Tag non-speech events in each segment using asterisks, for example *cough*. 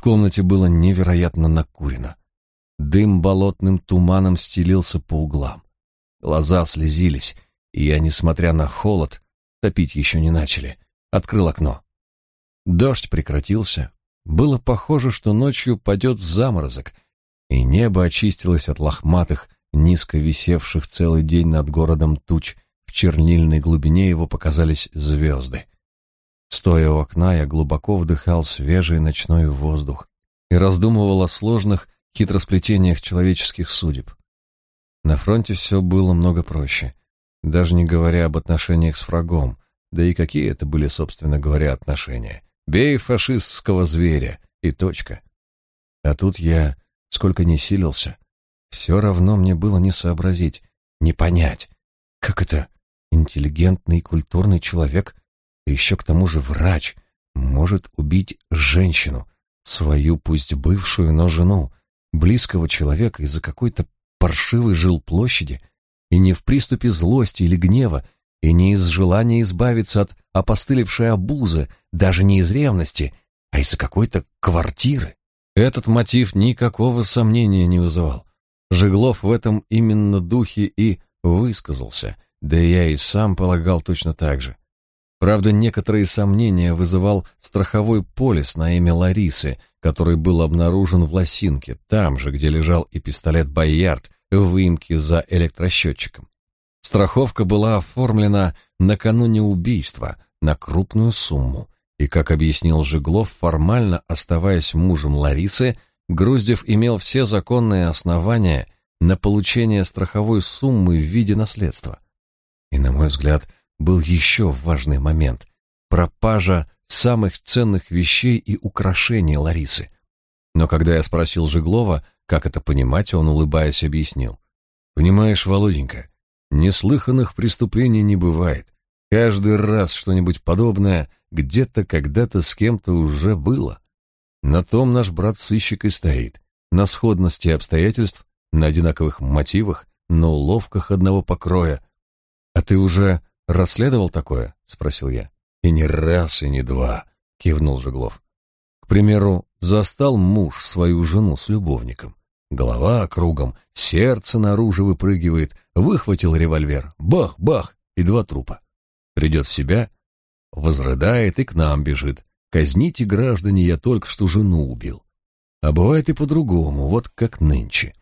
В комнате было невероятно накурено. Дым болотным туманом стелился по углам. Глаза слезились, и я, несмотря на холод, топить еще не начали, открыл окно. Дождь прекратился. Было похоже, что ночью падет заморозок, и небо очистилось от лохматых, низко висевших целый день над городом туч. В чернильной глубине его показались звезды. Стоя у окна, я глубоко вдыхал свежий ночной воздух и раздумывал о сложных хитросплетениях человеческих судеб. На фронте все было много проще, даже не говоря об отношениях с врагом, да и какие это были, собственно говоря, отношения. Бей фашистского зверя, и точка. А тут я, сколько ни силился, все равно мне было не сообразить, не понять, как это интеллигентный культурный человек еще к тому же врач, может убить женщину, свою пусть бывшую, но жену, близкого человека из-за какой-то паршивой жилплощади, и не в приступе злости или гнева, и не из желания избавиться от опостылевшей обузы, даже не из ревности, а из-за какой-то квартиры. Этот мотив никакого сомнения не вызывал. Жеглов в этом именно духе и высказался, да я и сам полагал точно так же. Правда, некоторые сомнения вызывал страховой полис на имя Ларисы, который был обнаружен в Лосинке, там же, где лежал и пистолет «Боярд» в выемке за электросчетчиком. Страховка была оформлена накануне убийства на крупную сумму, и, как объяснил Жеглов, формально оставаясь мужем Ларисы, Груздев имел все законные основания на получение страховой суммы в виде наследства. И, на мой взгляд, был еще важный момент — пропажа самых ценных вещей и украшений Ларисы. Но когда я спросил Жиглова, как это понимать, он, улыбаясь, объяснил. «Понимаешь, Володенька, неслыханных преступлений не бывает. Каждый раз что-нибудь подобное где-то когда-то с кем-то уже было. На том наш брат-сыщик и стоит. На сходности обстоятельств, на одинаковых мотивах, на уловках одного покроя. А ты уже «Расследовал такое?» — спросил я. «И не раз, и не два», — кивнул Жеглов. «К примеру, застал муж свою жену с любовником. Голова кругом, сердце наружу выпрыгивает, выхватил револьвер. Бах-бах! И два трупа. Придет в себя, возрыдает и к нам бежит. Казните, граждане, я только что жену убил. А бывает и по-другому, вот как нынче.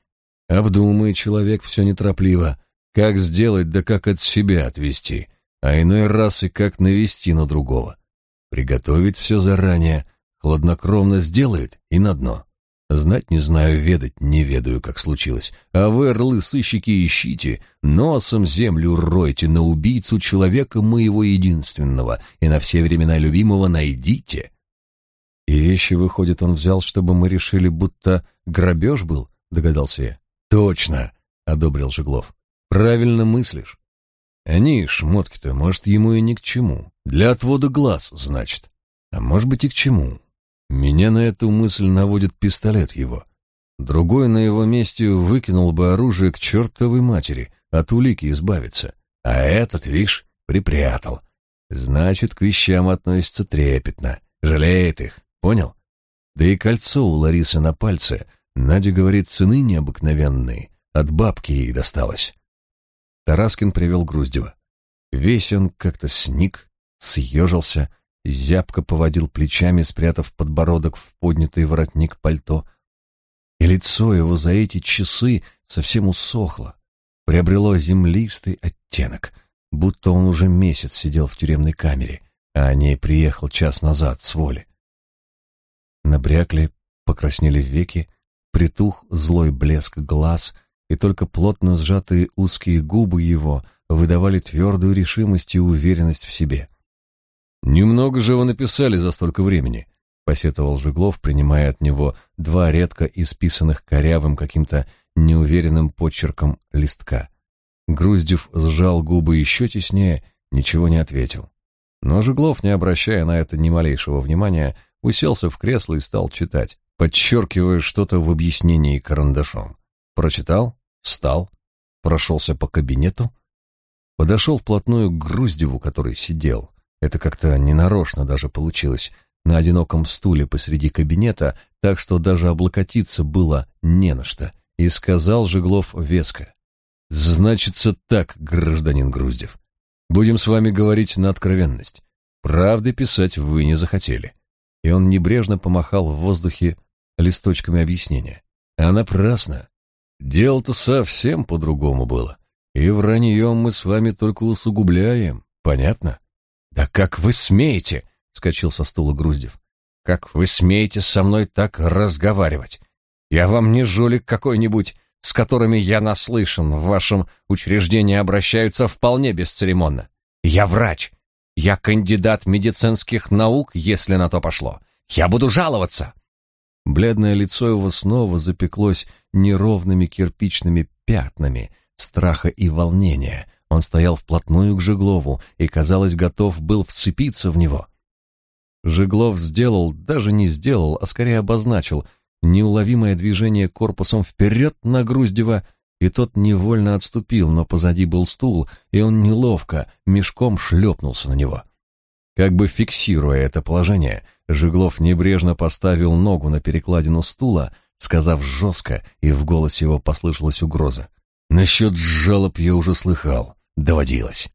Обдумает человек все неторопливо, как сделать да как от себя отвести а иной раз и как навести на другого. Приготовить все заранее, хладнокровно сделает и на дно. Знать не знаю, ведать не ведаю, как случилось. А вы, орлы, сыщики, ищите, носом землю ройте, на убийцу человека моего единственного и на все времена любимого найдите. И вещи, выходит, он взял, чтобы мы решили, будто грабеж был, догадался я. Точно, одобрил Жеглов. Правильно мыслишь. Они, шмотки-то, может, ему и ни к чему. Для отвода глаз, значит. А может быть и к чему. Меня на эту мысль наводит пистолет его. Другой на его месте выкинул бы оружие к чертовой матери, от улики избавиться. А этот, видишь, припрятал. Значит, к вещам относится трепетно, жалеет их, понял? Да и кольцо у Ларисы на пальце, Надя говорит, цены необыкновенные, от бабки ей досталось. Тараскин привел Груздева. Весь он как-то сник, съежился, зябко поводил плечами, спрятав подбородок в поднятый воротник пальто. И лицо его за эти часы совсем усохло, приобрело землистый оттенок, будто он уже месяц сидел в тюремной камере, а о ней приехал час назад с воли. Набрякли, покраснели веки, притух злой блеск глаз — и только плотно сжатые узкие губы его выдавали твердую решимость и уверенность в себе. «Немного же вы написали за столько времени», — посетовал Жиглов, принимая от него два редко исписанных корявым каким-то неуверенным почерком листка. Груздев сжал губы еще теснее, ничего не ответил. Но Жиглов, не обращая на это ни малейшего внимания, уселся в кресло и стал читать, подчеркивая что-то в объяснении карандашом. Прочитал, встал, прошелся по кабинету, подошел вплотную к Груздеву, который сидел. Это как-то ненарочно даже получилось. На одиноком стуле посреди кабинета, так что даже облокотиться было не на что, и сказал Жеглов веско. «Значится так, гражданин Груздев. Будем с вами говорить на откровенность. Правды писать вы не захотели». И он небрежно помахал в воздухе листочками объяснения. А напрасно. Дело-то совсем по-другому было. И враньем мы с вами только усугубляем. Понятно? Да как вы смеете? Вскочил со стула Груздев. Как вы смеете со мной так разговаривать? Я вам не жулик какой-нибудь, с которыми я наслышан. В вашем учреждении обращаются вполне бесцеремонно. Я врач. Я кандидат медицинских наук, если на то пошло. Я буду жаловаться. Бледное лицо его снова запеклось неровными кирпичными пятнами страха и волнения. Он стоял вплотную к Жеглову и, казалось, готов был вцепиться в него. Жеглов сделал, даже не сделал, а скорее обозначил неуловимое движение корпусом вперед на Груздева, и тот невольно отступил, но позади был стул, и он неловко мешком шлепнулся на него. Как бы фиксируя это положение, Жеглов небрежно поставил ногу на перекладину стула, сказав жестко, и в голосе его послышалась угроза. «Насчет жалоб я уже слыхал, доводилось.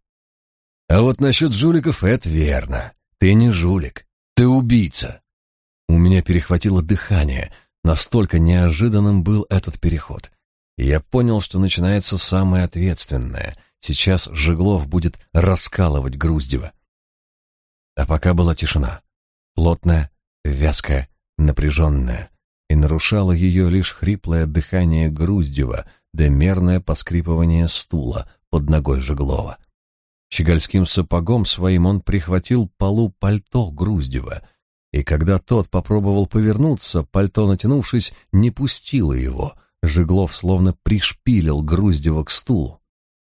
А вот насчет жуликов это верно. Ты не жулик, ты убийца. У меня перехватило дыхание, настолько неожиданным был этот переход. Я понял, что начинается самое ответственное. Сейчас Жеглов будет раскалывать Груздева. А пока была тишина. Плотная, вязкая, напряженная. И нарушало ее лишь хриплое дыхание Груздева да мерное поскрипывание стула под ногой Жеглова. Щегольским сапогом своим он прихватил полу пальто Груздева, и когда тот попробовал повернуться, пальто, натянувшись, не пустило его. Жеглов словно пришпилил Груздева к стулу.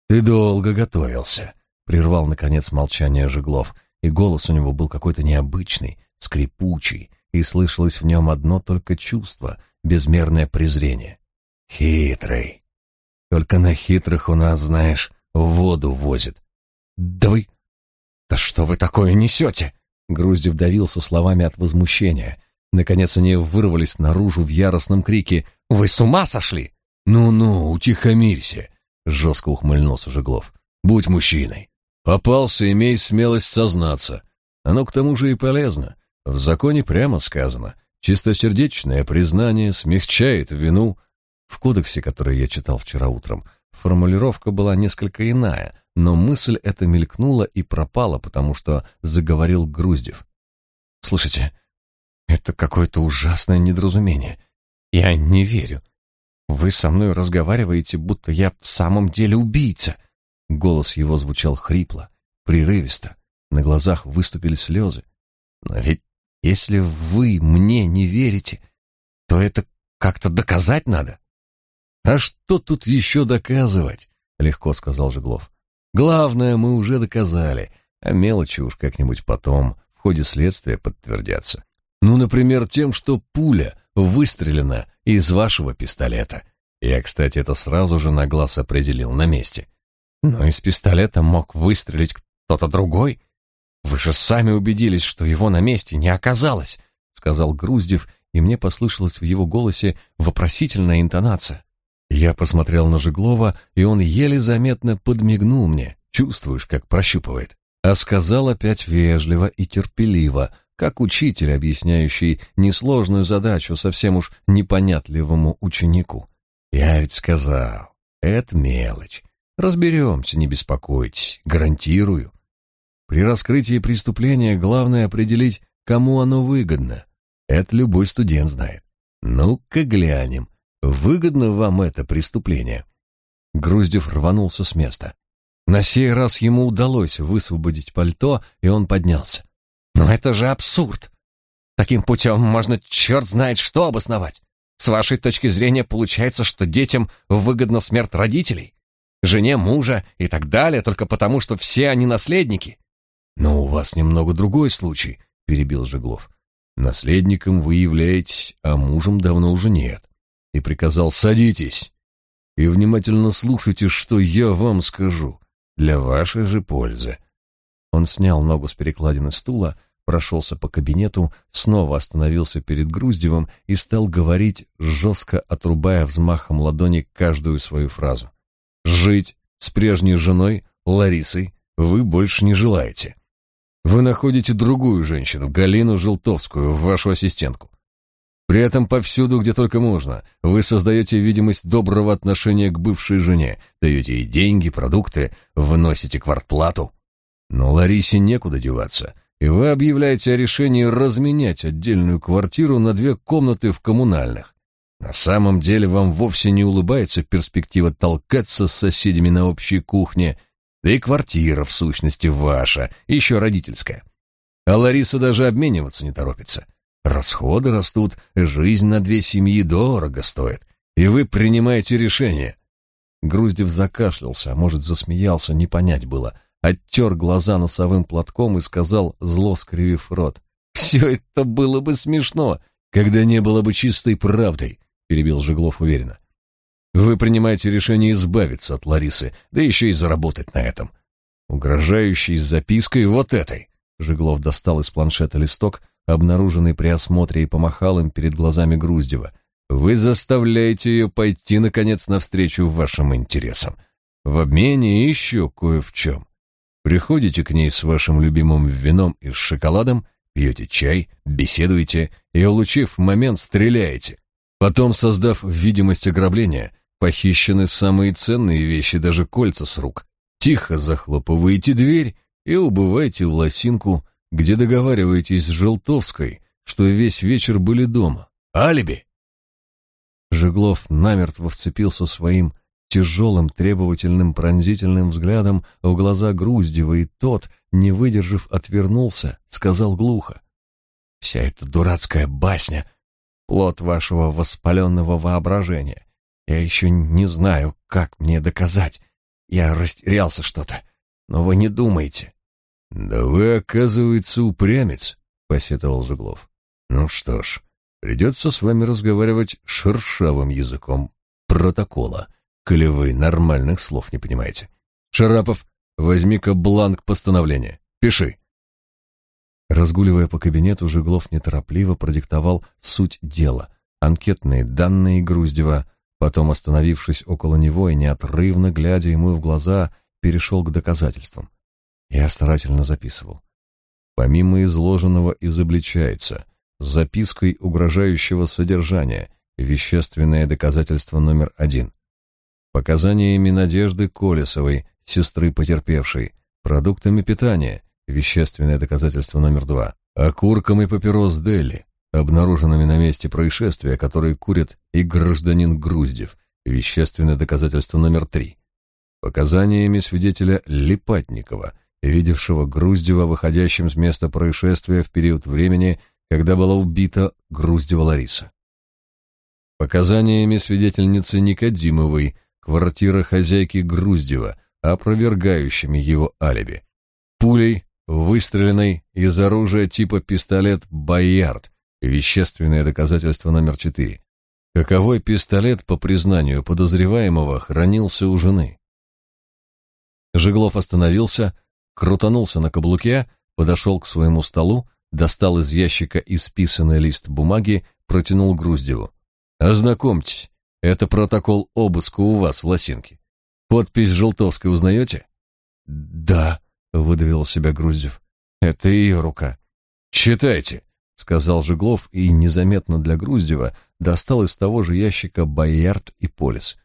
«Ты долго готовился», — прервал, наконец, молчание Жеглов, и голос у него был какой-то необычный, скрипучий, и слышалось в нем одно только чувство — безмерное презрение. «Хитрый. Только на хитрых у нас, знаешь, воду возит. «Да вы... Да что вы такое несете?» Груздев давился словами от возмущения. Наконец они вырвались наружу в яростном крике. «Вы с ума сошли?» «Ну-ну, утихомирься!» — жестко ухмыльнулся Жеглов. «Будь мужчиной. Попался, имей смелость сознаться. Оно к тому же и полезно. В законе прямо сказано. Чистосердечное признание смягчает вину. В кодексе, который я читал вчера утром, формулировка была несколько иная, но мысль эта мелькнула и пропала, потому что заговорил Груздев. «Слушайте, это какое-то ужасное недоразумение. Я не верю. Вы со мной разговариваете, будто я в самом деле убийца». Голос его звучал хрипло, прерывисто. На глазах выступили слезы. «Но ведь если вы мне не верите, то это как-то доказать надо». «А что тут еще доказывать?» — легко сказал Жеглов. Главное мы уже доказали, а мелочи уж как-нибудь потом в ходе следствия подтвердятся. Ну, например, тем, что пуля выстрелена из вашего пистолета. Я, кстати, это сразу же на глаз определил на месте. Но из пистолета мог выстрелить кто-то другой. Вы же сами убедились, что его на месте не оказалось, сказал Груздев, и мне послышалась в его голосе вопросительная интонация. Я посмотрел на Жеглова, и он еле заметно подмигнул мне, чувствуешь, как прощупывает. А сказал опять вежливо и терпеливо, как учитель, объясняющий несложную задачу совсем уж непонятливому ученику. Я ведь сказал, это мелочь. Разберемся, не беспокойтесь, гарантирую. При раскрытии преступления главное определить, кому оно выгодно. Это любой студент знает. Ну-ка глянем, Выгодно вам это преступление?» Груздев рванулся с места. На сей раз ему удалось высвободить пальто, и он поднялся. «Но это же абсурд! Таким путем можно черт знает что обосновать. С вашей точки зрения получается, что детям выгодна смерть родителей, жене мужа и так далее, только потому, что все они наследники». «Но у вас немного другой случай», — перебил Жеглов. «Наследником вы являетесь, а мужем давно уже нет и приказал «Садитесь и внимательно слушайте, что я вам скажу, для вашей же пользы». Он снял ногу с перекладины стула, прошелся по кабинету, снова остановился перед Груздевым и стал говорить, жестко отрубая взмахом ладони каждую свою фразу. «Жить с прежней женой, Ларисой, вы больше не желаете. Вы находите другую женщину, Галину Желтовскую, вашу ассистентку. При этом повсюду, где только можно, вы создаете видимость доброго отношения к бывшей жене, даете ей деньги, продукты, выносите квартплату. Но Ларисе некуда деваться, и вы объявляете о решении разменять отдельную квартиру на две комнаты в коммунальных. На самом деле вам вовсе не улыбается перспектива толкаться с соседями на общей кухне, да и квартира, в сущности, ваша, еще родительская. А Лариса даже обмениваться не торопится. Расходы растут, жизнь на две семьи дорого стоит, и вы принимаете решение. Груздев закашлялся, а может, засмеялся, не понять было. Оттер глаза носовым платком и сказал, зло скривив рот. «Все это было бы смешно, когда не было бы чистой правдой», — перебил Жеглов уверенно. «Вы принимаете решение избавиться от Ларисы, да еще и заработать на этом. Угрожающий с запиской вот этой». Жеглов достал из планшета листок, обнаруженный при осмотре, и помахал им перед глазами Груздева. «Вы заставляете ее пойти, наконец, навстречу вашим интересам. В обмене еще кое в чем. Приходите к ней с вашим любимым вином и с шоколадом, пьете чай, беседуете и, улучив момент, стреляете. Потом, создав видимость ограбления, похищены самые ценные вещи, даже кольца с рук. Тихо захлопываете дверь и убываете в лосинку, где договариваетесь с Желтовской, что весь вечер были дома. Алиби!» Жеглов намертво вцепился своим тяжелым, требовательным, пронзительным взглядом в глаза Груздева, и тот, не выдержав, отвернулся, сказал глухо. «Вся эта дурацкая басня — плод вашего воспаленного воображения. Я еще не знаю, как мне доказать. Я растерялся что-то. Но вы не думаете. «Да вы, оказывается, упрямец», — посетовал Жеглов. «Ну что ж, придется с вами разговаривать шершавым языком протокола, коли вы нормальных слов не понимаете. Шарапов, возьми-ка бланк постановления. Пиши». Разгуливая по кабинету, Жеглов неторопливо продиктовал суть дела, анкетные данные Груздева, потом, остановившись около него и неотрывно глядя ему в глаза, перешел к доказательствам. Я старательно записывал. Помимо изложенного изобличается запиской угрожающего содержания вещественное доказательство номер один. Показаниями Надежды Колесовой, сестры потерпевшей, продуктами питания, вещественное доказательство номер два, окурком и папирос Дели, обнаруженными на месте происшествия, которые курит и гражданин Груздев, вещественное доказательство номер три, показаниями свидетеля Липатникова, видевшего Груздева выходящим с места происшествия в период времени, когда была убита Груздева Лариса. Показаниями свидетельницы Никодимовой, квартира хозяйки Груздева, опровергающими его алиби. Пулей, выстреленной из оружия типа пистолет «Боярд», вещественное доказательство номер четыре. Каковой пистолет, по признанию подозреваемого, хранился у жены. Жеглов остановился, крутанулся на каблуке, подошел к своему столу, достал из ящика исписанный лист бумаги, протянул Груздеву. «Ознакомьтесь, это протокол обыска у вас в Лосинке. Подпись Желтовской узнаете?» «Да», — выдавил себя Груздев. «Это ее рука». «Читайте», — сказал Жеглов и незаметно для Груздева достал из того же ящика Боярд и Полис.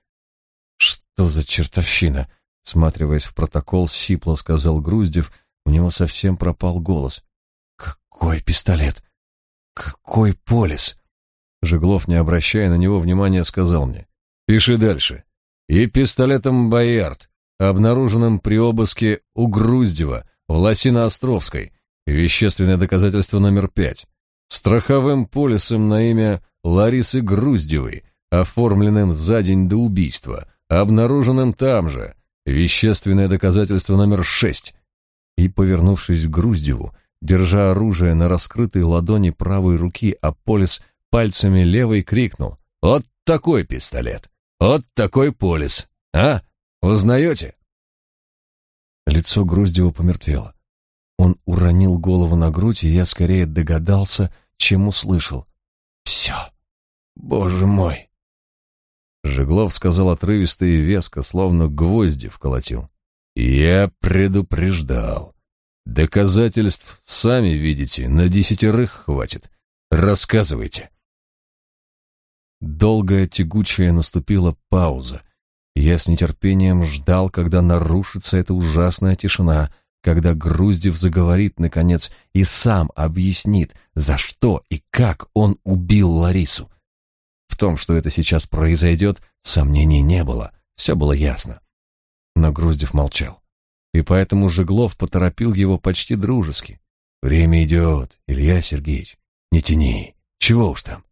«Что за чертовщина?» Сматриваясь в протокол, сипло сказал Груздев, у него совсем пропал голос. «Какой пистолет? Какой полис?» Жеглов, не обращая на него внимания, сказал мне. «Пиши дальше. И пистолетом Боярд, обнаруженным при обыске у Груздева в Лосино-Островской, вещественное доказательство номер пять, страховым полисом на имя Ларисы Груздевой, оформленным за день до убийства, обнаруженным там же, Вещественное доказательство номер шесть. И, повернувшись к Груздеву, держа оружие на раскрытой ладони правой руки, а Полис пальцами левой крикнул «Вот такой пистолет! Вот такой Полис! А? Узнаете?» Лицо Груздева помертвело. Он уронил голову на грудь, и я скорее догадался, чем услышал. «Все! Боже мой!» Жеглов сказал отрывисто и веско, словно гвозди вколотил. «Я предупреждал. Доказательств, сами видите, на десятерых хватит. Рассказывайте». Долгая тягучая наступила пауза. Я с нетерпением ждал, когда нарушится эта ужасная тишина, когда Груздев заговорит, наконец, и сам объяснит, за что и как он убил Ларису. В том, что это сейчас произойдет, сомнений не было, все было ясно. Но Груздев молчал, и поэтому Жеглов поторопил его почти дружески. «Время идет, Илья Сергеевич, не тяни, чего уж там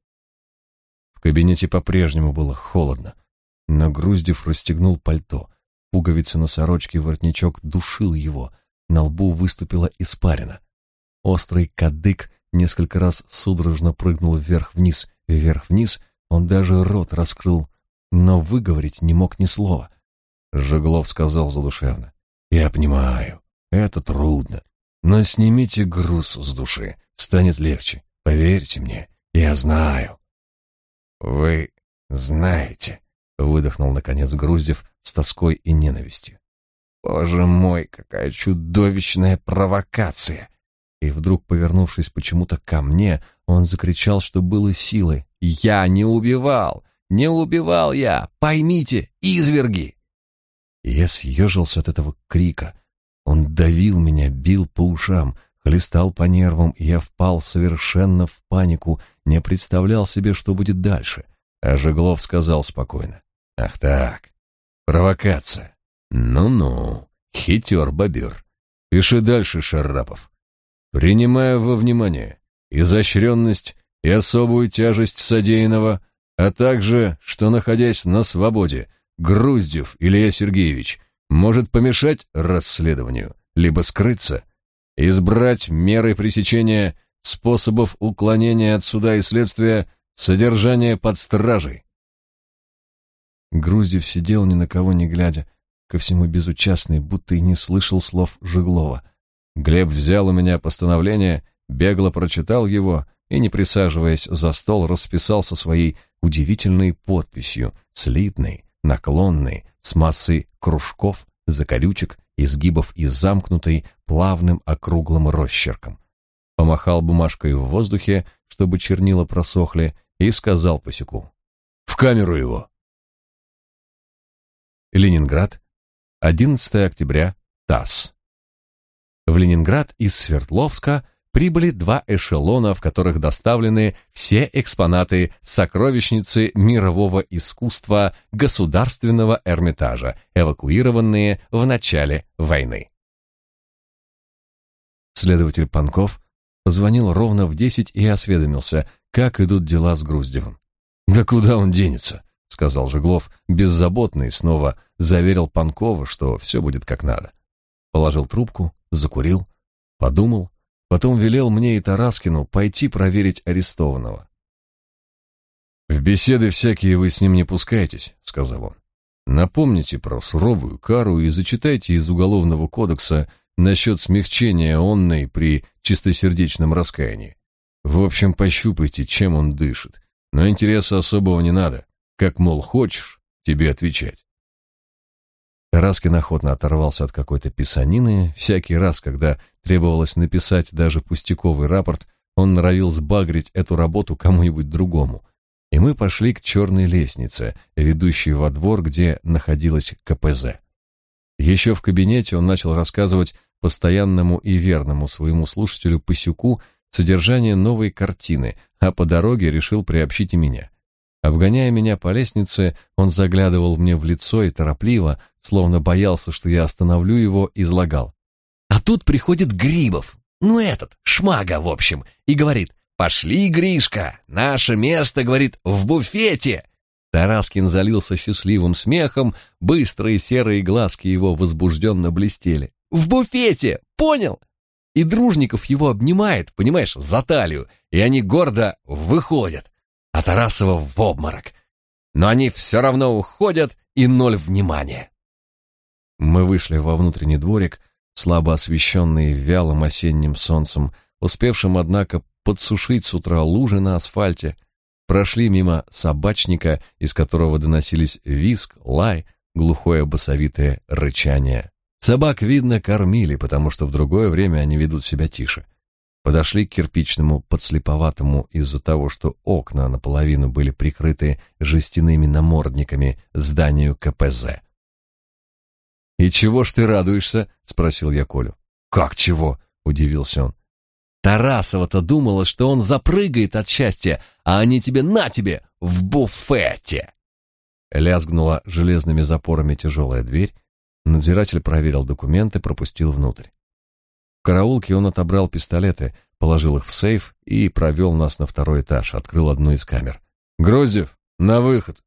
кабинете по-прежнему было холодно, но Груздев расстегнул пальто. Пуговицы на сорочке воротничок душил его, на лбу выступила испарина. Острый кадык несколько раз судорожно прыгнул вверх-вниз, вверх-вниз, он даже рот раскрыл, но выговорить не мог ни слова. Жеглов сказал задушевно: "Я понимаю, это трудно, но снимите груз с души, станет легче. Поверьте мне, я знаю". «Вы знаете», — выдохнул, наконец, Груздев с тоской и ненавистью. «Боже мой, какая чудовищная провокация!» И вдруг, повернувшись почему-то ко мне, он закричал, что было силой. «Я не убивал! Не убивал я! Поймите, изверги!» И я съежился от этого крика. Он давил меня, бил по ушам, хлестал по нервам, и я впал совершенно в панику, не представлял себе, что будет дальше. А Жеглов сказал спокойно. «Ах так, провокация. Ну-ну, хитер бобер. Пиши дальше, Шарапов. Принимая во внимание изощренность и особую тяжесть содеянного, а также, что, находясь на свободе, Груздев Илья Сергеевич может помешать расследованию, либо скрыться — избрать меры пресечения способов уклонения от суда и следствия, содержание под стражей. Груздев сидел ни на кого не глядя, ко всему безучастный, будто и не слышал слов Жеглова. Глеб взял у меня постановление, бегло прочитал его и, не присаживаясь за стол, расписался своей удивительной подписью, слитной, наклонной, с массой кружков, закорючек изгибов и замкнутой плавным округлым росчерком. Помахал бумажкой в воздухе, чтобы чернила просохли, и сказал посеку. «В камеру его!» Ленинград, 11 октября, ТАСС. В Ленинград из Свердловска прибыли два эшелона, в которых доставлены все экспонаты сокровищницы мирового искусства Государственного Эрмитажа, эвакуированные в начале войны. Следователь Панков позвонил ровно в десять и осведомился, как идут дела с Груздевым. «Да куда он денется?» — сказал Жеглов, беззаботный, снова заверил Панкова, что все будет как надо. Положил трубку, закурил, подумал Потом велел мне и Тараскину пойти проверить арестованного. «В беседы всякие вы с ним не пускайтесь», — сказал он. «Напомните про суровую кару и зачитайте из Уголовного кодекса насчет смягчения онной при чистосердечном раскаянии. В общем, пощупайте, чем он дышит. Но интереса особого не надо. Как, мол, хочешь, тебе отвечать. Раскин охотно оторвался от какой-то писанины. Всякий раз, когда требовалось написать даже пустяковый рапорт, он норовил сбагрить эту работу кому-нибудь другому. И мы пошли к черной лестнице, ведущей во двор, где находилась КПЗ. Еще в кабинете он начал рассказывать постоянному и верному своему слушателю Пасюку содержание новой картины, а по дороге решил приобщить и меня. Обгоняя меня по лестнице, он заглядывал мне в лицо и торопливо, словно боялся, что я остановлю его, излагал. А тут приходит Грибов, ну этот, шмага, в общем, и говорит, «Пошли, Гришка, наше место, — говорит, — в буфете!» Тараскин залился счастливым смехом, быстрые серые глазки его возбужденно блестели. «В буфете! Понял?» И Дружников его обнимает, понимаешь, за талию, и они гордо выходят а Тарасова в обморок. Но они все равно уходят, и ноль внимания. Мы вышли во внутренний дворик, слабо освещенные вялым осенним солнцем, успевшим, однако, подсушить с утра лужи на асфальте, прошли мимо собачника, из которого доносились виск, лай, глухое басовитое рычание. Собак, видно, кормили, потому что в другое время они ведут себя тише. Подошли к кирпичному, подслеповатому из-за того, что окна наполовину были прикрыты жестяными намордниками зданию КПЗ. «И чего ж ты радуешься?» — спросил я Колю. «Как чего?» — удивился он. «Тарасова-то думала, что он запрыгает от счастья, а они тебе на тебе в буфете!» Лязгнула железными запорами тяжелая дверь. Надзиратель проверил документы, пропустил внутрь. Караулке он отобрал пистолеты, положил их в сейф и провел нас на второй этаж, открыл одну из камер. «Грозев, на выход!»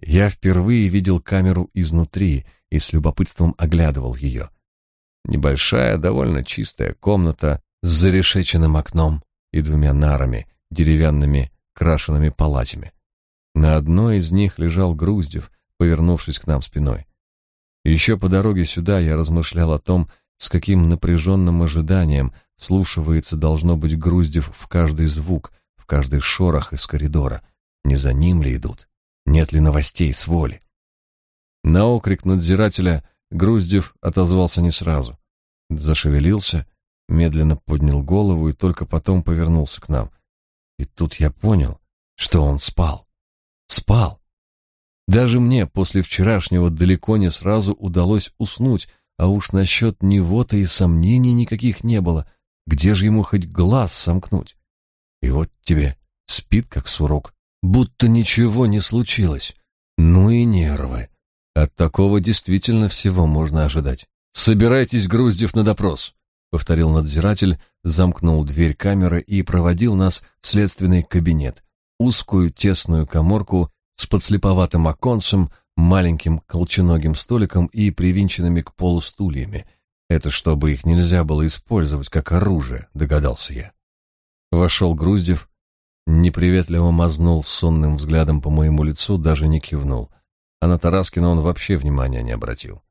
Я впервые видел камеру изнутри и с любопытством оглядывал ее. Небольшая, довольно чистая комната с зарешеченным окном и двумя нарами, деревянными крашенными палатями. На одной из них лежал Груздев, повернувшись к нам спиной. Еще по дороге сюда я размышлял о том, с каким напряженным ожиданием слушается должно быть Груздев в каждый звук, в каждый шорох из коридора. Не за ним ли идут? Нет ли новостей с воли? На окрик надзирателя Груздев отозвался не сразу. Зашевелился, медленно поднял голову и только потом повернулся к нам. И тут я понял, что он спал. Спал. Даже мне после вчерашнего далеко не сразу удалось уснуть, а уж насчет него-то и сомнений никаких не было. Где же ему хоть глаз сомкнуть? И вот тебе спит как сурок, будто ничего не случилось. Ну и нервы. От такого действительно всего можно ожидать. «Собирайтесь, Груздев, на допрос», — повторил надзиратель, замкнул дверь камеры и проводил нас в следственный кабинет, узкую тесную коморку с подслеповатым оконцем, маленьким колченогим столиком и привинченными к полу стульями. Это чтобы их нельзя было использовать как оружие, догадался я. Вошел Груздев, неприветливо мазнул сонным взглядом по моему лицу, даже не кивнул — а на Тараскина он вообще внимания не обратил.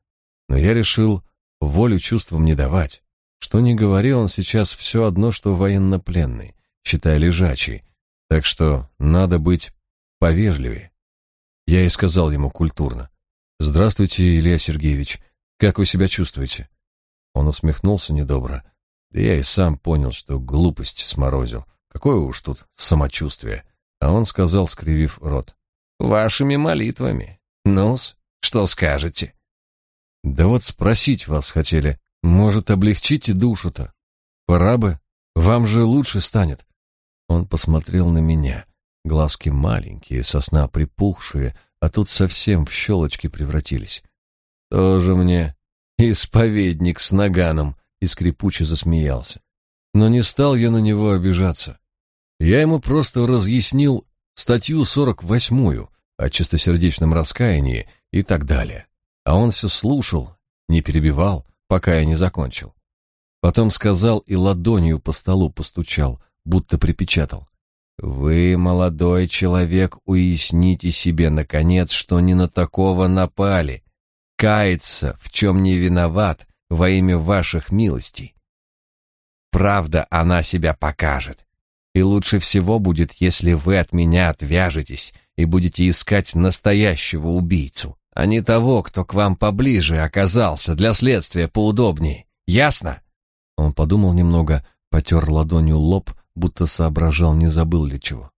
Но я решил волю чувствам не давать. Что ни говори, он сейчас все одно, что военнопленный, считай лежачий, так что надо быть повежливее. Я и сказал ему культурно. «Здравствуйте, Илья Сергеевич. Как вы себя чувствуете?» Он усмехнулся недобро. Да я и сам понял, что глупость сморозил. Какое уж тут самочувствие. А он сказал, скривив рот. «Вашими молитвами. Ну-с, что скажете? Да вот спросить вас хотели. Может, облегчите душу-то? Пора бы. Вам же лучше станет. Он посмотрел на меня. Глазки маленькие, сосна припухшие, а тут совсем в щелочки превратились. Тоже мне исповедник с наганом, и скрипуче засмеялся. Но не стал я на него обижаться. Я ему просто разъяснил статью сорок восьмую, о чистосердечном раскаянии и так далее. А он все слушал, не перебивал, пока я не закончил. Потом сказал и ладонью по столу постучал, будто припечатал. «Вы, молодой человек, уясните себе, наконец, что не на такого напали. Кается, в чем не виноват, во имя ваших милостей. Правда, она себя покажет. И лучше всего будет, если вы от меня отвяжетесь и будете искать настоящего убийцу, а не того, кто к вам поближе оказался, для следствия поудобнее. Ясно?» Он подумал немного, потер ладонью лоб, будто соображал, не забыл ли чего.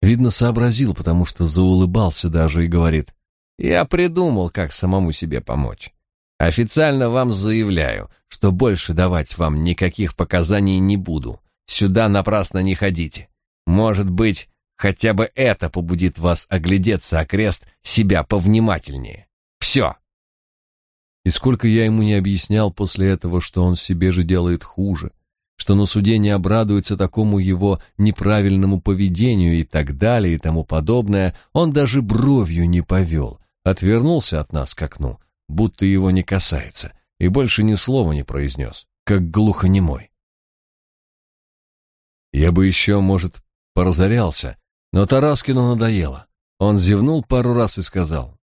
Видно, сообразил, потому что заулыбался даже и говорит, «Я придумал, как самому себе помочь. Официально вам заявляю, что больше давать вам никаких показаний не буду. Сюда напрасно не ходите. Может быть, Хотя бы это побудит вас оглядеться окрест себя повнимательнее. Все. И сколько я ему не объяснял после этого, что он себе же делает хуже, что на суде не обрадуется такому его неправильному поведению и так далее и тому подобное, он даже бровью не повел, отвернулся от нас к окну, будто его не касается, и больше ни слова не произнес, как глухонемой. Я бы еще, может, поразорялся, но Тараскину надоело. Он зевнул пару раз и сказал.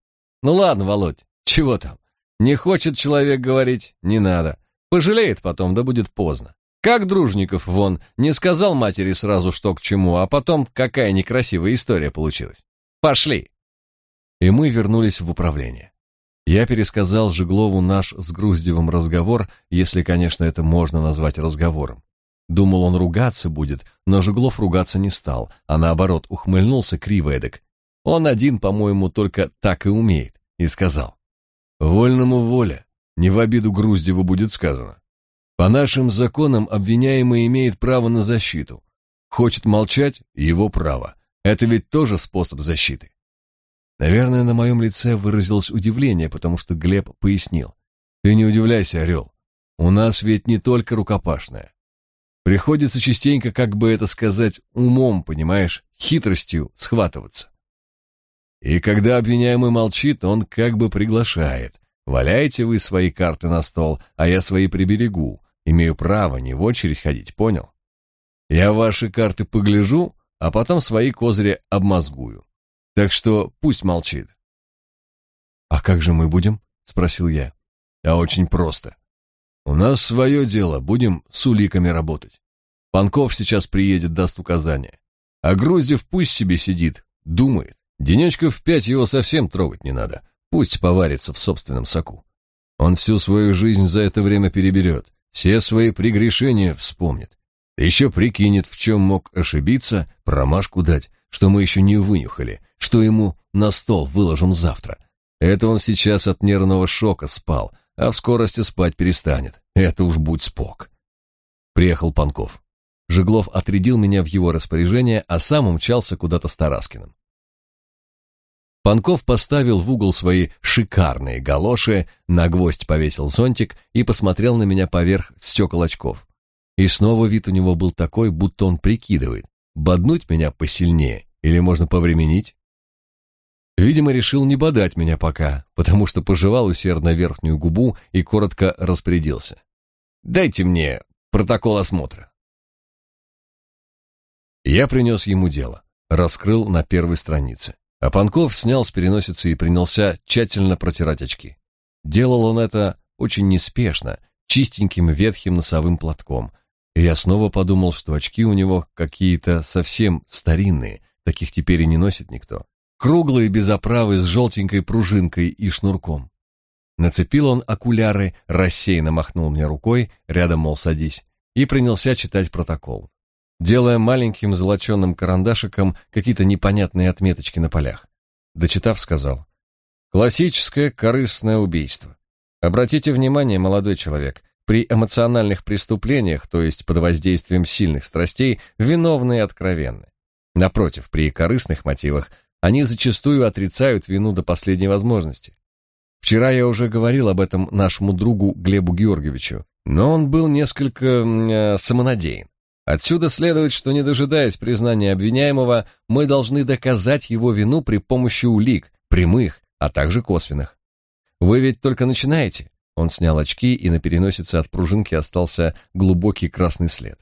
«Ну ладно, Володь, чего там? Не хочет человек говорить, не надо. Пожалеет потом, да будет поздно. Как Дружников, вон, не сказал матери сразу, что к чему, а потом какая некрасивая история получилась. Пошли!» И мы вернулись в управление. Я пересказал Жеглову наш с Груздевым разговор, если, конечно, это можно назвать разговором. Думал, он ругаться будет, но Жеглов ругаться не стал, а наоборот ухмыльнулся криво эдак. Он один, по-моему, только так и умеет, и сказал. «Вольному воля, не в обиду Груздеву будет сказано. По нашим законам обвиняемый имеет право на защиту. Хочет молчать – его право. Это ведь тоже способ защиты. Наверное, на моем лице выразилось удивление, потому что Глеб пояснил. Ты не удивляйся, Орел. У нас ведь не только рукопашная. Приходится частенько, как бы это сказать, умом, понимаешь, хитростью схватываться. И когда обвиняемый молчит, он как бы приглашает. Валяйте вы свои карты на стол, а я свои приберегу. Имею право не в очередь ходить, понял? Я ваши карты погляжу, а потом свои козыри обмозгую. Так что пусть молчит. «А как же мы будем?» — спросил я. «А очень просто. У нас свое дело, будем с уликами работать. Панков сейчас приедет, даст указания. А Груздев пусть себе сидит, думает. Денечков в пять его совсем трогать не надо. Пусть поварится в собственном соку. Он всю свою жизнь за это время переберет все свои прегрешения вспомнит. Еще прикинет, в чем мог ошибиться, промашку дать, что мы еще не вынюхали, что ему на стол выложим завтра. Это он сейчас от нервного шока спал, а в скорости спать перестанет. Это уж будь спок. Приехал Панков. Жеглов отрядил меня в его распоряжение, а сам умчался куда-то с Тараскиным. Панков поставил в угол свои шикарные галоши, на гвоздь повесил зонтик и посмотрел на меня поверх стекол очков. И снова вид у него был такой, будто он прикидывает, боднуть меня посильнее или можно повременить. Видимо, решил не бодать меня пока, потому что пожевал усердно верхнюю губу и коротко распорядился. «Дайте мне протокол осмотра». Я принес ему дело, раскрыл на первой странице. А Панков снял с переносицы и принялся тщательно протирать очки. Делал он это очень неспешно, чистеньким ветхим носовым платком. И я снова подумал, что очки у него какие-то совсем старинные, таких теперь и не носит никто. Круглые, без оправы, с желтенькой пружинкой и шнурком. Нацепил он окуляры, рассеянно махнул мне рукой, рядом, мол, садись, и принялся читать протокол делая маленьким золоченым карандашиком какие-то непонятные отметочки на полях. Дочитав, сказал, «Классическое корыстное убийство. Обратите внимание, молодой человек, при эмоциональных преступлениях, то есть под воздействием сильных страстей, виновные откровенны. Напротив, при корыстных мотивах они зачастую отрицают вину до последней возможности. Вчера я уже говорил об этом нашему другу Глебу Георгиевичу, но он был несколько э, самонадеян. Отсюда следует, что не дожидаясь признания обвиняемого, мы должны доказать его вину при помощи улик, прямых, а также косвенных. Вы ведь только начинаете. Он снял очки, и на переносице от пружинки остался глубокий красный след.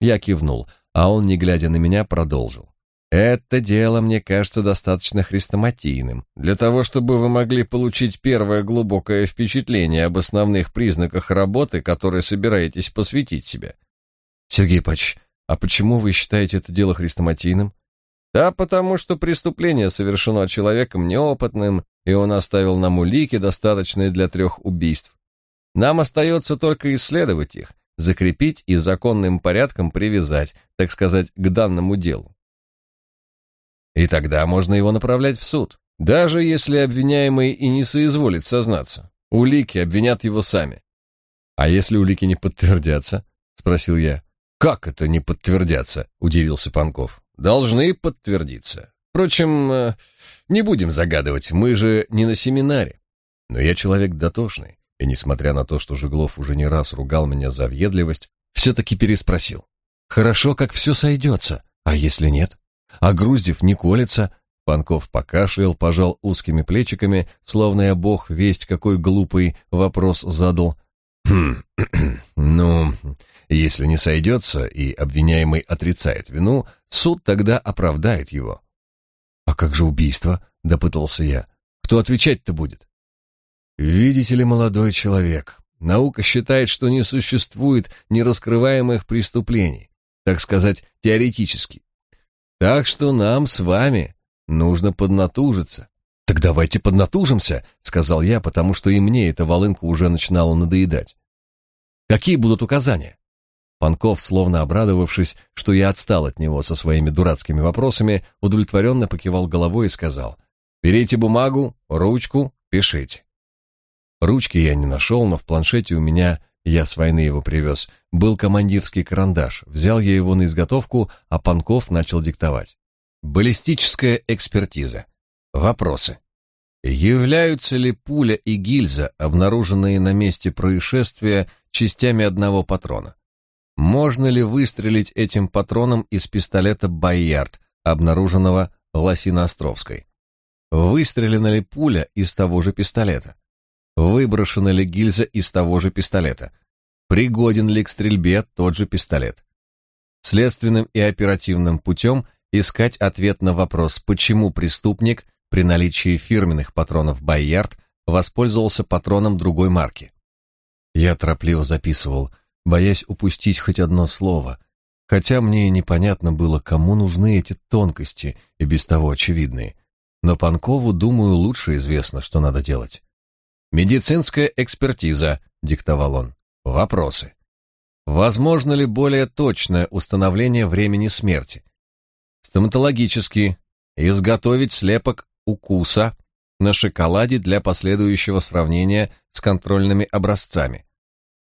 Я кивнул, а он, не глядя на меня, продолжил. Это дело, мне кажется, достаточно хрестоматийным, для того, чтобы вы могли получить первое глубокое впечатление об основных признаках работы, которой собираетесь посвятить себе. Сергей Пач, а почему вы считаете это дело хрестоматийным? Да потому что преступление совершено человеком неопытным, и он оставил нам улики, достаточные для трех убийств. Нам остается только исследовать их, закрепить и законным порядком привязать, так сказать, к данному делу. И тогда можно его направлять в суд, даже если обвиняемый и не соизволит сознаться. Улики обвинят его сами. А если улики не подтвердятся? спросил я. Как это не подтвердятся? удивился Панков. Должны подтвердиться. Впрочем, э, не будем загадывать, мы же не на семинаре. Но я человек дотошный, и несмотря на то, что Жиглов уже не раз ругал меня за въедливость, все-таки переспросил. Хорошо, как все сойдется, а если нет? А Груздев не колется? Панков покашлял, пожал узкими плечиками, словно я бог весть какой глупый вопрос задал. Хм, *clears throat* ну, если не сойдется и обвиняемый отрицает вину, суд тогда оправдает его. А как же убийство? допытался я. Кто отвечать-то будет? Видите ли, молодой человек, наука считает, что не существует нераскрываемых преступлений, так сказать, теоретически. Так что нам с вами нужно поднатужиться. Так давайте поднатужимся, сказал я, потому что и мне эта волынка уже начинала надоедать. Какие будут указания? Панков, словно обрадовавшись, что я отстал от него со своими дурацкими вопросами, удовлетворенно покивал головой и сказал: "Берите бумагу, ручку, пишите". Ручки я не нашел, но в планшете у меня, я с войны его привез, был командирский карандаш. Взял я его на изготовку, а Панков начал диктовать. Баллистическая экспертиза. Вопросы. Являются ли пуля и гильза, обнаруженные на месте происшествия, частями одного патрона? Можно ли выстрелить этим патроном из пистолета «Байярд», обнаруженного Лосино-Островской? Выстрелена ли пуля из того же пистолета? Выброшена ли гильза из того же пистолета? Пригоден ли к стрельбе тот же пистолет? Следственным и оперативным путем искать ответ на вопрос, почему преступник при наличии фирменных патронов «Байярд» воспользовался патроном другой марки. Я торопливо записывал, боясь упустить хоть одно слово, хотя мне и непонятно было, кому нужны эти тонкости, и без того очевидные. Но Панкову, думаю, лучше известно, что надо делать. «Медицинская экспертиза», — диктовал он. «Вопросы. Возможно ли более точное установление времени смерти? Стоматологически. Изготовить слепок укуса на шоколаде для последующего сравнения с контрольными образцами.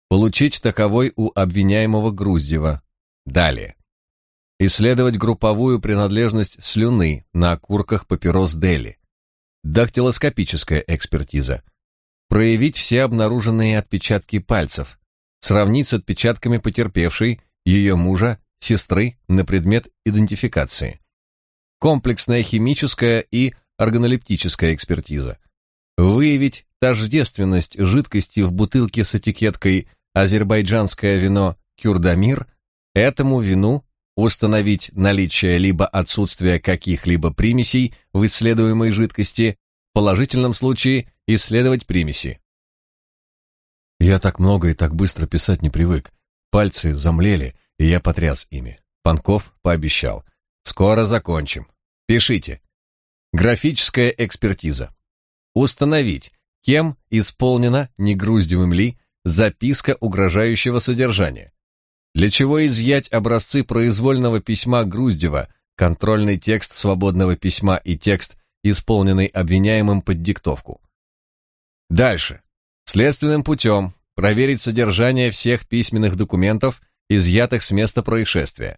Получить таковой у обвиняемого Груздева. Далее. Исследовать групповую принадлежность слюны на окурках папирос Дели. Дактилоскопическая экспертиза проявить все обнаруженные отпечатки пальцев, сравнить с отпечатками потерпевшей, ее мужа, сестры на предмет идентификации. Комплексная химическая и органолептическая экспертиза. Выявить тождественность жидкости в бутылке с этикеткой «Азербайджанское вино Кюрдамир» этому вину установить наличие либо отсутствие каких-либо примесей в исследуемой жидкости, в положительном случае исследовать примеси. Я так много и так быстро писать не привык. Пальцы замлели, и я потряс ими. Панков пообещал. «Скоро закончим. Пишите. Графическая экспертиза. Установить, кем исполнена Негруздевым ли записка угрожающего содержания. Для чего изъять образцы произвольного письма Груздева, контрольный текст свободного письма и текст, исполненный обвиняемым под диктовку. Дальше. Следственным путем проверить содержание всех письменных документов, изъятых с места происшествия.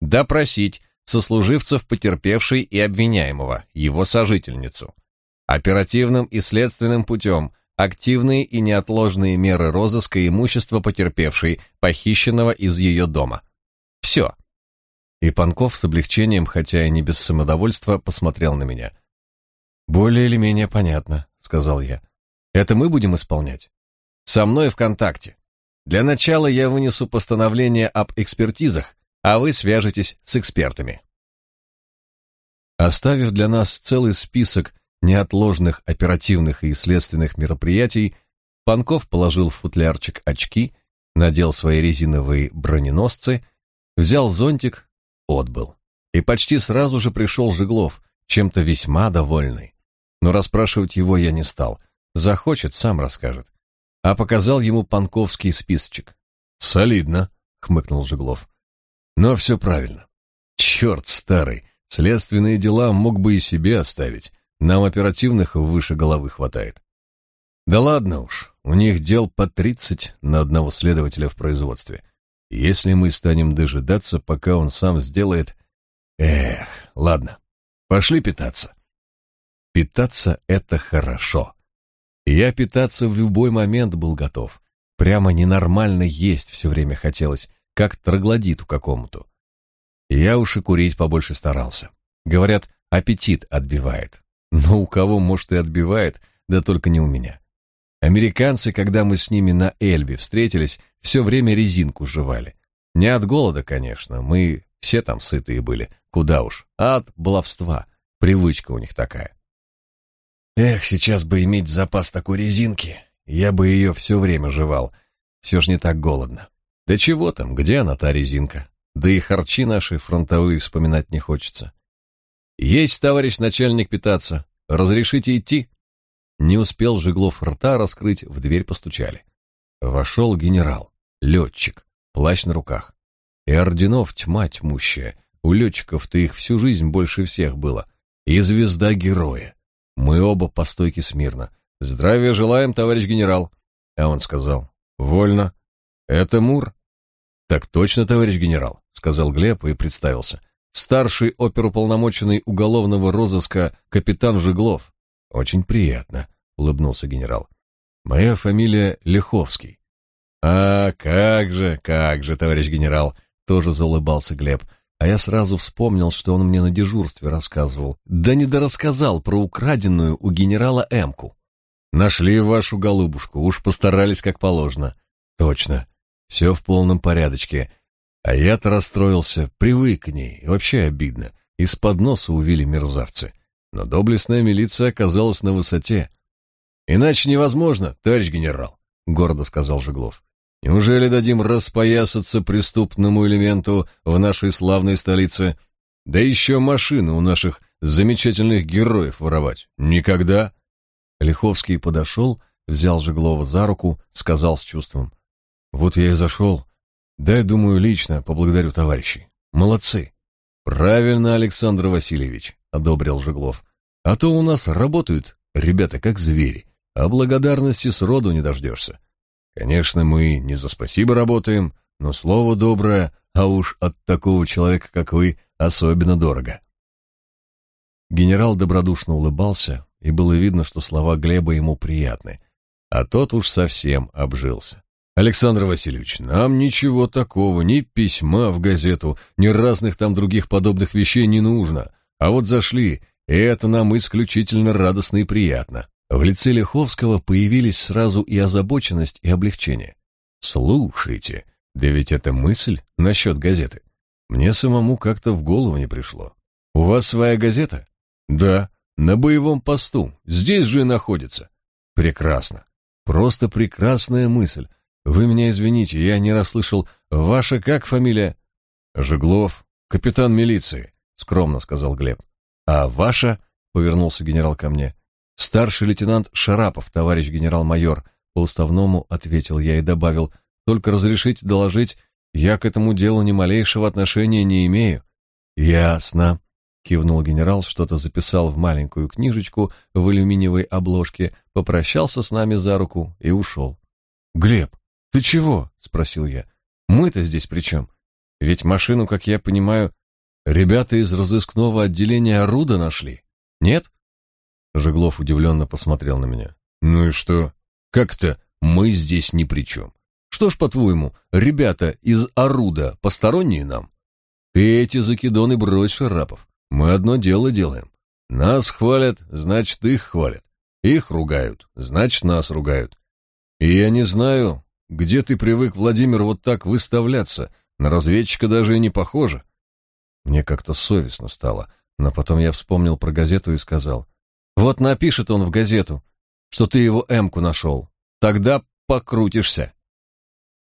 Допросить сослуживцев потерпевшей и обвиняемого, его сожительницу. Оперативным и следственным путем активные и неотложные меры розыска имущества потерпевшей, похищенного из ее дома. Все. И Панков с облегчением, хотя и не без самодовольства, посмотрел на меня. «Более или менее понятно», — сказал я. Это мы будем исполнять? Со мной в контакте. Для начала я вынесу постановление об экспертизах, а вы свяжетесь с экспертами. Оставив для нас целый список неотложных оперативных и следственных мероприятий, Панков положил в футлярчик очки, надел свои резиновые броненосцы, взял зонтик, отбыл. И почти сразу же пришел Жиглов, чем-то весьма довольный. Но расспрашивать его я не стал — Захочет, сам расскажет. А показал ему панковский списочек. «Солидно», — хмыкнул Жеглов. «Но все правильно. Черт старый, следственные дела мог бы и себе оставить. Нам оперативных выше головы хватает». «Да ладно уж, у них дел по тридцать на одного следователя в производстве. Если мы станем дожидаться, пока он сам сделает... Эх, ладно, пошли питаться». «Питаться — это хорошо», я питаться в любой момент был готов. Прямо ненормально есть все время хотелось, как троглодиту какому-то. Я уж и курить побольше старался. Говорят, аппетит отбивает. Но у кого, может, и отбивает, да только не у меня. Американцы, когда мы с ними на Эльбе встретились, все время резинку жевали. Не от голода, конечно, мы все там сытые были, куда уж, а от баловства. Привычка у них такая. Эх, сейчас бы иметь запас такой резинки. Я бы ее все время жевал. Все ж не так голодно. Да чего там, где она, та резинка? Да и харчи наши фронтовые вспоминать не хочется. Есть, товарищ начальник, питаться. Разрешите идти? Не успел Жиглов рта раскрыть, в дверь постучали. Вошел генерал, летчик, плащ на руках. И орденов тьма тьмущая. У летчиков-то их всю жизнь больше всех было. И звезда героя. Мы оба по стойке смирно. «Здравия желаем, товарищ генерал!» А он сказал, «Вольно. Это Мур?» «Так точно, товарищ генерал», — сказал Глеб и представился. «Старший оперуполномоченный уголовного розыска капитан Жиглов». «Очень приятно», — улыбнулся генерал. «Моя фамилия Лиховский». «А, как же, как же, товарищ генерал», — тоже заулыбался Глеб. А я сразу вспомнил, что он мне на дежурстве рассказывал. Да не дорассказал про украденную у генерала Эмку. Нашли вашу голубушку, уж постарались как положено. Точно. Все в полном порядочке. А я-то расстроился, привык к ней. Вообще обидно. Из-под носа увили мерзавцы. Но доблестная милиция оказалась на высоте. Иначе невозможно, товарищ генерал, гордо сказал Жеглов. Неужели дадим распоясаться преступному элементу в нашей славной столице? Да еще машины у наших замечательных героев воровать. Никогда. Лиховский подошел, взял Жеглова за руку, сказал с чувством. «Вот я и зашел. Дай, думаю, лично поблагодарю товарищей. Молодцы!» «Правильно, Александр Васильевич», — одобрил Жеглов. «А то у нас работают ребята как звери, а благодарности сроду не дождешься. Конечно, мы не за спасибо работаем, но слово доброе, а уж от такого человека, как вы, особенно дорого». Генерал добродушно улыбался, и было видно, что слова Глеба ему приятны, а тот уж совсем обжился. Александр Васильевич, нам ничего такого, ни письма в газету, ни разных там других подобных вещей не нужно. А вот зашли, и это нам исключительно радостно и приятно. В лице Лиховского появились сразу и озабоченность, и облегчение. Слушайте, да ведь это мысль насчет газеты. Мне самому как-то в голову не пришло. У вас своя газета? Да. На боевом посту. Здесь же и находится. Прекрасно. Просто прекрасная мысль. Вы меня извините, я не расслышал. Ваша как фамилия? Жеглов, капитан милиции, скромно сказал Глеб. А ваша? Повернулся генерал ко мне. Старший лейтенант Шарапов, товарищ генерал-майор. По уставному ответил я и добавил: только разрешить доложить, я к этому делу ни малейшего отношения не имею. Ясно, Кивнул генерал, что-то записал в маленькую книжечку в алюминиевой обложке, попрощался с нами за руку и ушел. «Глеб, ты чего?» — спросил я. «Мы-то здесь при чем? Ведь машину, как я понимаю, ребята из разыскного отделения Оруда нашли, нет?» Жеглов удивленно посмотрел на меня. «Ну и что? Как-то мы здесь ни при чем. Что ж, по-твоему, ребята из Оруда посторонние нам? Ты эти закидоны брось, Шарапов. Мы одно дело делаем. Нас хвалят, значит, их хвалят. Их ругают, значит, нас ругают. И я не знаю, где ты привык, Владимир, вот так выставляться. На разведчика даже и не похоже. Мне как-то совестно стало, но потом я вспомнил про газету и сказал. Вот напишет он в газету, что ты его Эмку нашел. Тогда покрутишься.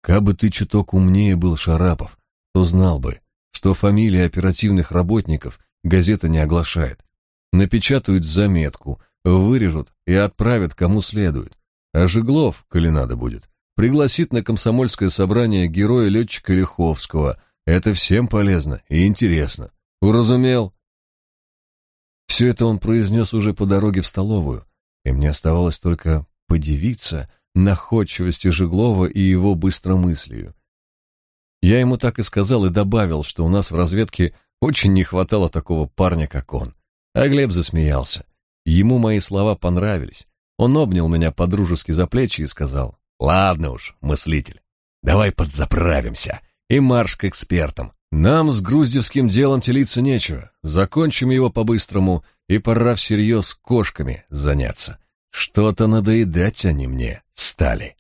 Кабы ты чуток умнее был, Шарапов, то знал бы, что фамилии оперативных работников газета не оглашает. Напечатают заметку, вырежут и отправят кому следует. А Жиглов, коли надо будет, пригласит на комсомольское собрание героя-летчика Лиховского. Это всем полезно и интересно. Уразумел? Все это он произнес уже по дороге в столовую, и мне оставалось только подивиться находчивости Жиглова и его быстромыслию. Я ему так и сказал и добавил, что у нас в разведке очень не хватало такого парня, как он. А Глеб засмеялся. Ему мои слова понравились. Он обнял меня по-дружески за плечи и сказал, «Ладно уж, мыслитель, давай подзаправимся и марш к экспертам. Нам с груздевским делом телиться нечего. Закончим его по-быстрому, и пора всерьез кошками заняться. Что-то надоедать они мне стали».